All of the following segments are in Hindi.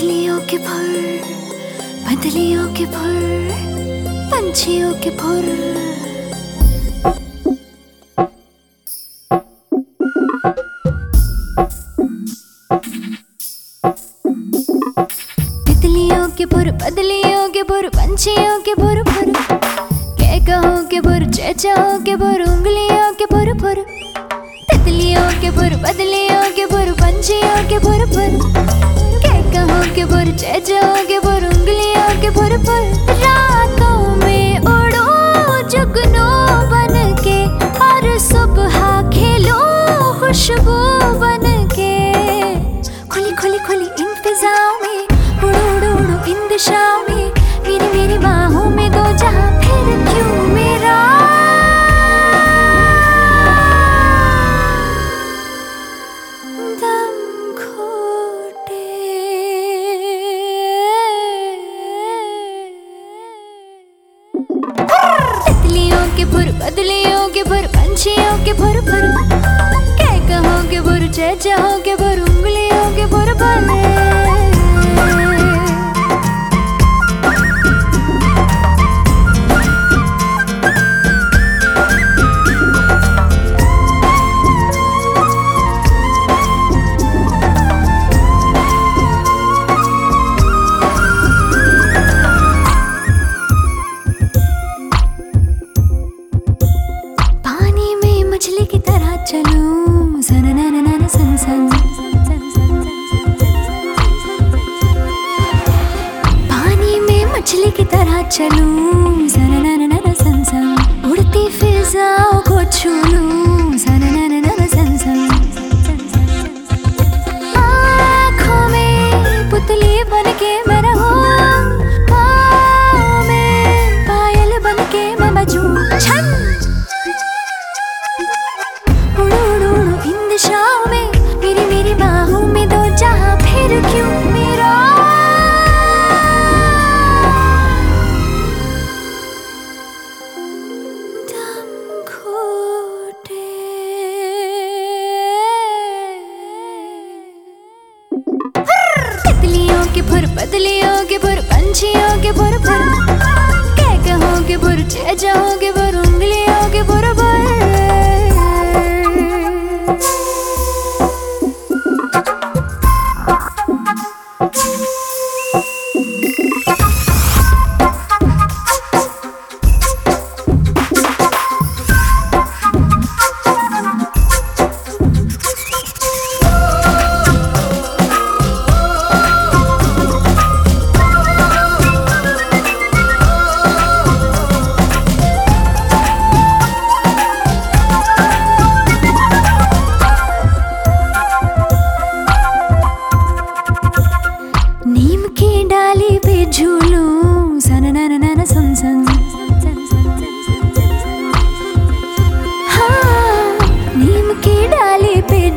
तितलियों के फुर बदलियों के फुर पंछियों के फुर तितलियों के फुर बदलियों के फुर पंछियों के फुर फुर कह के फुर चेचाओ के फुर उंगलियों के फुर फुर तितलियों के फुर बदलियों के फुर पंछियों के फुर फुर के भर चेजा के भर उंगलियों के भर पर रातों में उड़ो, जगनो बन के और सुबह खेलो, खुशबू के फुर बदलियों के फुर पंछियों के फुर फुर कह कहोगे फुर जय जहोगे फुर पानी में मछली की तरह चलूँ सन उड़ती फिजाओं को छू लूँ। के बदलियों के फुर पंछियों के बुर फुर कह कहोगे बुर चे जाओगे फुर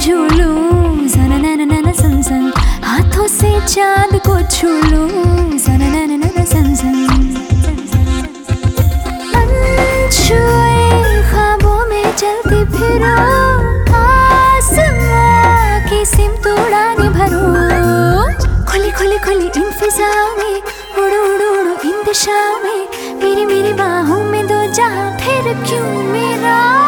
झूलूं, सन नन नन सन सन। हाथों से चाँद को छू लूँ सन नन नन सन सन। ख्वाबों में चलती फिरो, आसमां की सिमत उड़ाने भरो। खुली खुली खुली इन फिजाओं में, उड़ो उड़ो उड़ो इन दिशाओं में। मेरी मेरी बाहों में दो जहाँ फिर क्यों मेरा।